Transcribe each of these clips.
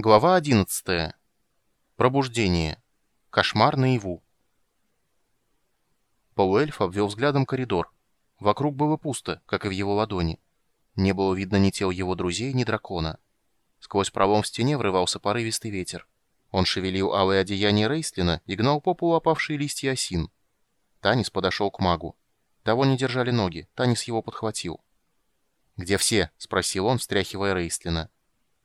Глава 11. Пробуждение. Кошмар наяву. Полуэльф обвел взглядом коридор. Вокруг было пусто, как и в его ладони. Не было видно ни тел его друзей, ни дракона. Сквозь пролом в стене врывался порывистый ветер. Он шевелил алые одеяния Рейслина и гнал по полу опавшие листья осин. Танис подошел к магу. Того не держали ноги, Танис его подхватил. «Где все?» — спросил он, встряхивая Рейслина.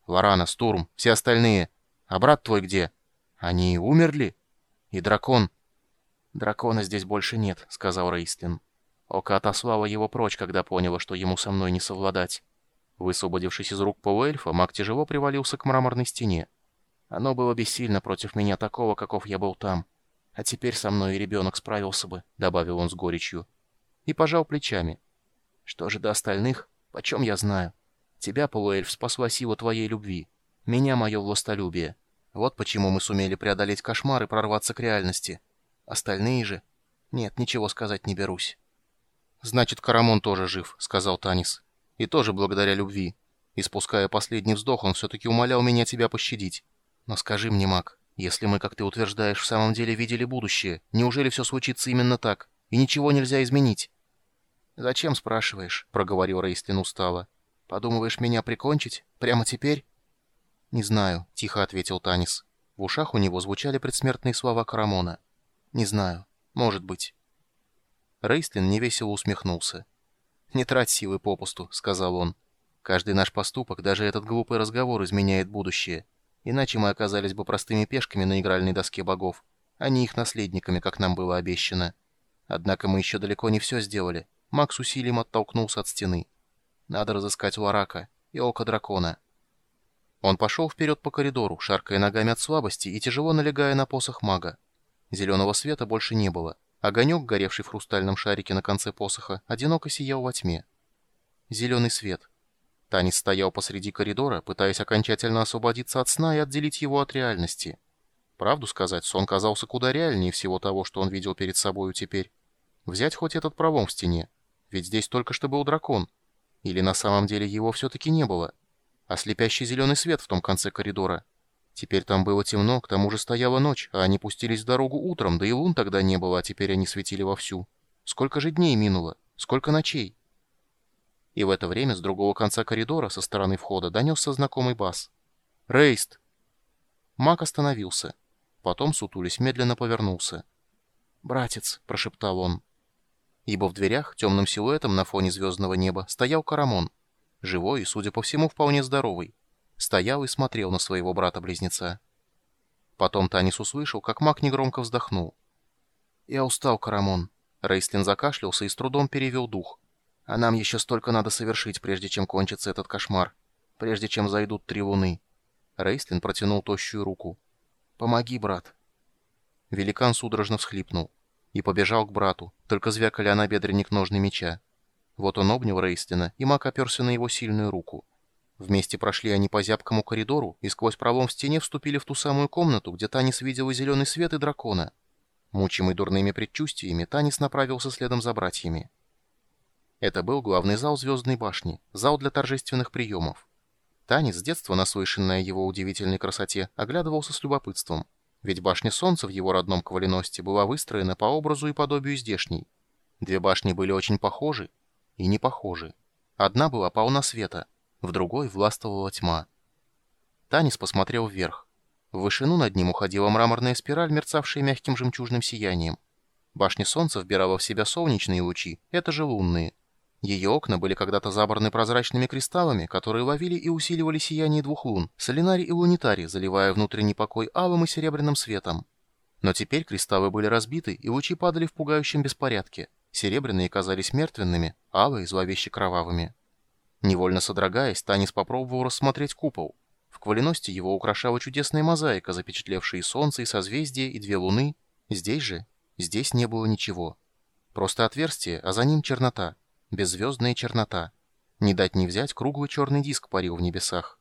Лорана, Стурм, все остальные. А брат твой где? Они умерли? И дракон...» «Дракона здесь больше нет», — сказал Рейстлин. Ока отослала его прочь, когда поняла, что ему со мной не совладать. Высвободившись из рук полуэльфа, маг тяжело привалился к мраморной стене. Оно было бессильно против меня такого, каков я был там. А теперь со мной и ребенок справился бы, — добавил он с горечью. И пожал плечами. Что же до остальных? Почем я знаю? Тебя, полуэльф, спасла сила твоей любви. Меня — мое властолюбие. Вот почему мы сумели преодолеть кошмар и прорваться к реальности. Остальные же... Нет, ничего сказать не берусь. «Значит, Карамон тоже жив», — сказал Танис. «И тоже благодаря любви. Испуская последний вздох, он все-таки умолял меня тебя пощадить. Но скажи мне, маг, если мы, как ты утверждаешь, в самом деле видели будущее, неужели все случится именно так, и ничего нельзя изменить?» «Зачем спрашиваешь?» — проговорил Рейстлин устало. Подумываешь меня прикончить? Прямо теперь?» «Не знаю», — тихо ответил Танис. В ушах у него звучали предсмертные слова Карамона. «Не знаю. Может быть». Рейстлин невесело усмехнулся. «Не трать силы попусту», — сказал он. «Каждый наш поступок, даже этот глупый разговор, изменяет будущее. Иначе мы оказались бы простыми пешками на игральной доске богов, а не их наследниками, как нам было обещано. Однако мы еще далеко не все сделали. Макс усилием оттолкнулся от стены. Надо разыскать Ларака и Око Дракона. Он пошел вперед по коридору, шаркая ногами от слабости и тяжело налегая на посох мага. Зеленого света больше не было. Огонек, горевший в хрустальном шарике на конце посоха, одиноко сиял во тьме. Зеленый свет. Танец стоял посреди коридора, пытаясь окончательно освободиться от сна и отделить его от реальности. Правду сказать, сон казался куда реальнее всего того, что он видел перед собою теперь. Взять хоть этот пролом в стене. Ведь здесь только что был дракон — или на самом деле его все-таки не было? А слепящий зеленый свет в том конце коридора? Теперь там было темно, к тому же стояла ночь, а они пустились в дорогу утром, да и лун тогда не было, а теперь они светили вовсю. Сколько же дней минуло? Сколько ночей? И в это время с другого конца коридора, со стороны входа, донесся знакомый бас. «Рейст!» Мак остановился. Потом, сутулись, медленно повернулся. «Братец!» — прошептал он ибо в дверях, темным силуэтом на фоне звездного неба, стоял Карамон. Живой и, судя по всему, вполне здоровый. Стоял и смотрел на своего брата-близнеца. Потом Танис услышал, как маг негромко вздохнул. «Я устал, Карамон». Рейслин закашлялся и с трудом перевел дух. «А нам еще столько надо совершить, прежде чем кончится этот кошмар. Прежде чем зайдут три луны». Рейслин протянул тощую руку. «Помоги, брат». Великан судорожно всхлипнул и побежал к брату, только звякали о набедренник ножны меча. Вот он обнял Рейстина, и маг оперся на его сильную руку. Вместе прошли они по зябкому коридору и сквозь пролом в стене вступили в ту самую комнату, где Танис видел зеленый свет, и дракона. Мучимый дурными предчувствиями, Танис направился следом за братьями. Это был главный зал Звездной башни, зал для торжественных приемов. Танис, с детства наслышанный о его удивительной красоте, оглядывался с любопытством ведь башня Солнца в его родном Коваленосте была выстроена по образу и подобию здешней. Две башни были очень похожи и не похожи. Одна была полна света, в другой властвовала тьма. Танис посмотрел вверх. В вышину над ним уходила мраморная спираль, мерцавшая мягким жемчужным сиянием. Башня Солнца вбирала в себя солнечные лучи, это же лунные. Ее окна были когда-то забраны прозрачными кристаллами, которые ловили и усиливали сияние двух лун, Солинари и Лунитари, заливая внутренний покой алым и серебряным светом. Но теперь кристаллы были разбиты, и лучи падали в пугающем беспорядке. Серебряные казались мертвенными, алые — зловеще кровавыми. Невольно содрогаясь, Танис попробовал рассмотреть купол. В квалености его украшала чудесная мозаика, запечатлевшая солнце, и созвездие, и две луны. Здесь же, здесь не было ничего. Просто отверстие, а за ним чернота — беззвездная чернота. Не дать не взять, круглый черный диск парил в небесах.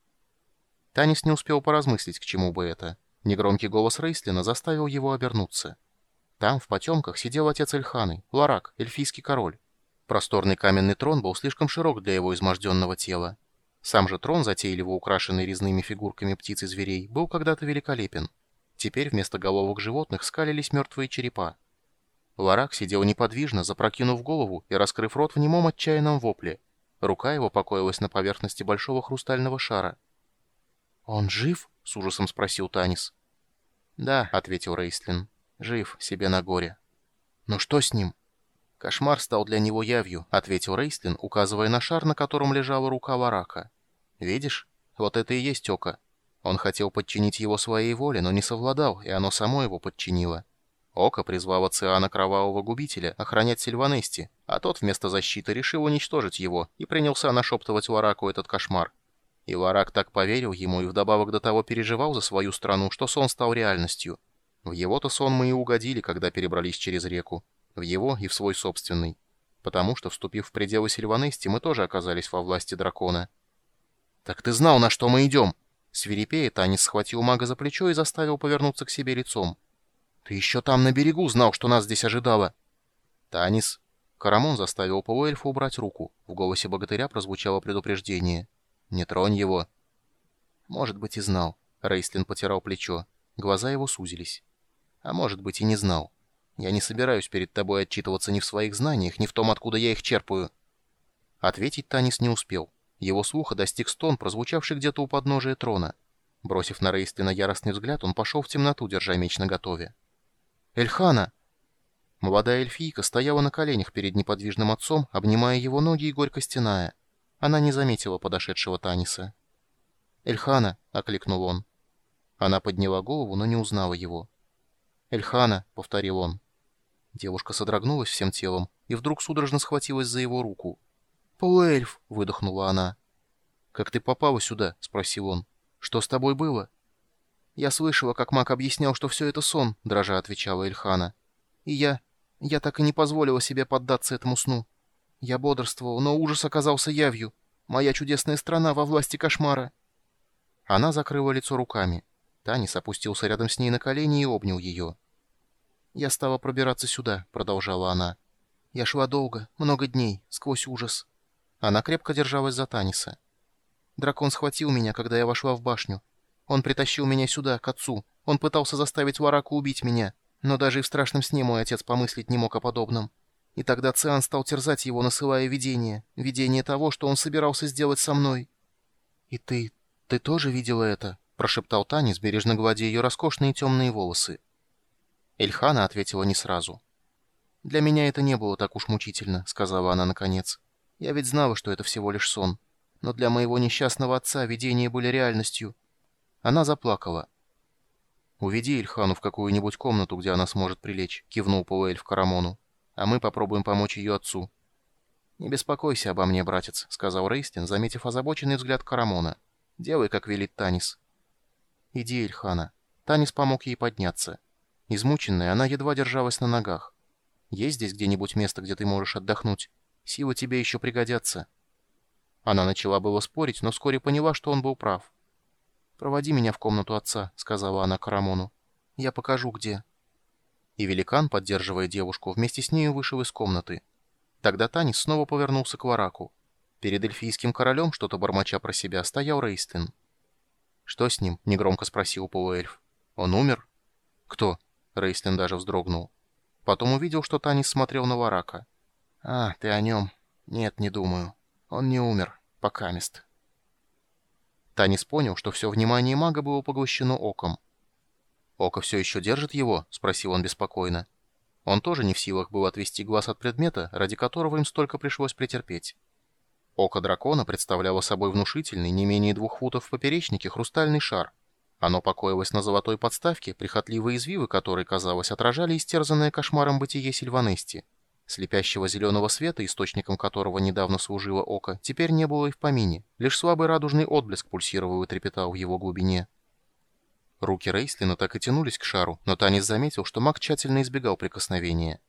Танис не успел поразмыслить, к чему бы это. Негромкий голос Рейслина заставил его обернуться. Там, в потемках, сидел отец Эльханы, Ларак, эльфийский король. Просторный каменный трон был слишком широк для его изможденного тела. Сам же трон, затейливо украшенный резными фигурками птиц и зверей, был когда-то великолепен. Теперь вместо головок животных скалились мертвые черепа. Варак сидел неподвижно, запрокинув голову и раскрыв рот в немом отчаянном вопле. Рука его покоилась на поверхности большого хрустального шара. «Он жив?» — с ужасом спросил Танис. «Да», — ответил Рейстлин, — «жив себе на горе». «Но что с ним?» «Кошмар стал для него явью», — ответил Рейстлин, указывая на шар, на котором лежала рука Варака. «Видишь? Вот это и есть око. Он хотел подчинить его своей воле, но не совладал, и оно само его подчинило. Око призвало Циана Кровавого Губителя охранять Сильванести, а тот вместо защиты решил уничтожить его и принялся нашептывать Вараку этот кошмар. И Варак так поверил ему и вдобавок до того переживал за свою страну, что сон стал реальностью. В его-то сон мы и угодили, когда перебрались через реку в его и в свой собственный. Потому что, вступив в пределы Сильванести, мы тоже оказались во власти дракона. «Так ты знал, на что мы идем!» Свирепея, Танис схватил мага за плечо и заставил повернуться к себе лицом. «Ты еще там на берегу знал, что нас здесь ожидало!» «Танис!» Карамон заставил полуэльфа убрать руку. В голосе богатыря прозвучало предупреждение. «Не тронь его!» «Может быть, и знал». Рейстлин потирал плечо. Глаза его сузились. «А может быть, и не знал». Я не собираюсь перед тобой отчитываться ни в своих знаниях, ни в том, откуда я их черпаю». Ответить Танис не успел. Его слуха достиг стон, прозвучавший где-то у подножия трона. Бросив на Рейстлина яростный взгляд, он пошел в темноту, держа меч наготове. «Эльхана!» Молодая эльфийка стояла на коленях перед неподвижным отцом, обнимая его ноги и горько стеная. Она не заметила подошедшего Таниса. «Эльхана!» — окликнул он. Она подняла голову, но не узнала его. «Эльхана!» — повторил он. Девушка содрогнулась всем телом и вдруг судорожно схватилась за его руку. «Полуэльф!» — выдохнула она. «Как ты попала сюда?» — спросил он. «Что с тобой было?» «Я слышала, как маг объяснял, что все это сон», — дрожа отвечала Эльхана. «И я... я так и не позволила себе поддаться этому сну. Я бодрствовал, но ужас оказался явью. Моя чудесная страна во власти кошмара». Она закрыла лицо руками. Танис опустился рядом с ней на колени и обнял ее. «Я стала пробираться сюда», — продолжала она. «Я шла долго, много дней, сквозь ужас». Она крепко держалась за Таниса. «Дракон схватил меня, когда я вошла в башню. Он притащил меня сюда, к отцу. Он пытался заставить Вараку убить меня, но даже и в страшном сне мой отец помыслить не мог о подобном. И тогда Циан стал терзать его, насылая видение, видение того, что он собирался сделать со мной». «И ты... ты тоже видела это?» — прошептал Танис, бережно гладя ее роскошные темные волосы. Эльхана ответила не сразу. «Для меня это не было так уж мучительно», — сказала она наконец. «Я ведь знала, что это всего лишь сон. Но для моего несчастного отца видения были реальностью». Она заплакала. «Уведи Эльхану в какую-нибудь комнату, где она сможет прилечь», — кивнул полуэльф Карамону. «А мы попробуем помочь ее отцу». «Не беспокойся обо мне, братец», — сказал Рейстин, заметив озабоченный взгляд Карамона. «Делай, как велит Танис». «Иди, Эльхана». Танис помог ей подняться. Измученная, она едва держалась на ногах. «Есть здесь где-нибудь место, где ты можешь отдохнуть? Силы тебе еще пригодятся». Она начала было спорить, но вскоре поняла, что он был прав. «Проводи меня в комнату отца», — сказала она Карамону. «Я покажу, где». И великан, поддерживая девушку, вместе с нею вышел из комнаты. Тогда Танис снова повернулся к Вараку. Перед эльфийским королем, что-то бормоча про себя, стоял Рейстлин. «Что с ним?» — негромко спросил полуэльф. «Он умер?» «Кто?» Рейслин даже вздрогнул. Потом увидел, что Танис смотрел на Варака. «А, ты о нем?» «Нет, не думаю. Он не умер. Пока мест». Танис понял, что все внимание мага было поглощено оком. «Око все еще держит его?» — спросил он беспокойно. Он тоже не в силах был отвести глаз от предмета, ради которого им столько пришлось претерпеть. Око дракона представляло собой внушительный, не менее двух футов в поперечнике, хрустальный шар — оно покоилось на золотой подставке, прихотливые извивы которой, казалось, отражали истерзанное кошмаром бытие Сильванести. Слепящего зеленого света, источником которого недавно служило око, теперь не было и в помине. Лишь слабый радужный отблеск пульсировал и трепетал в его глубине. Руки Рейслина так и тянулись к шару, но Танис заметил, что маг тщательно избегал прикосновения.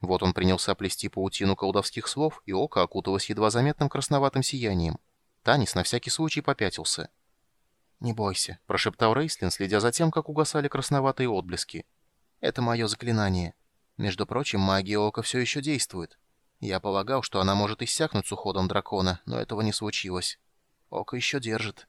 Вот он принялся плести паутину колдовских слов, и око окуталось едва заметным красноватым сиянием. Танис на всякий случай попятился — «Не бойся», — прошептал Рейслин, следя за тем, как угасали красноватые отблески. «Это мое заклинание. Между прочим, магия ока все еще действует. Я полагал, что она может иссякнуть с уходом дракона, но этого не случилось». Око еще держит.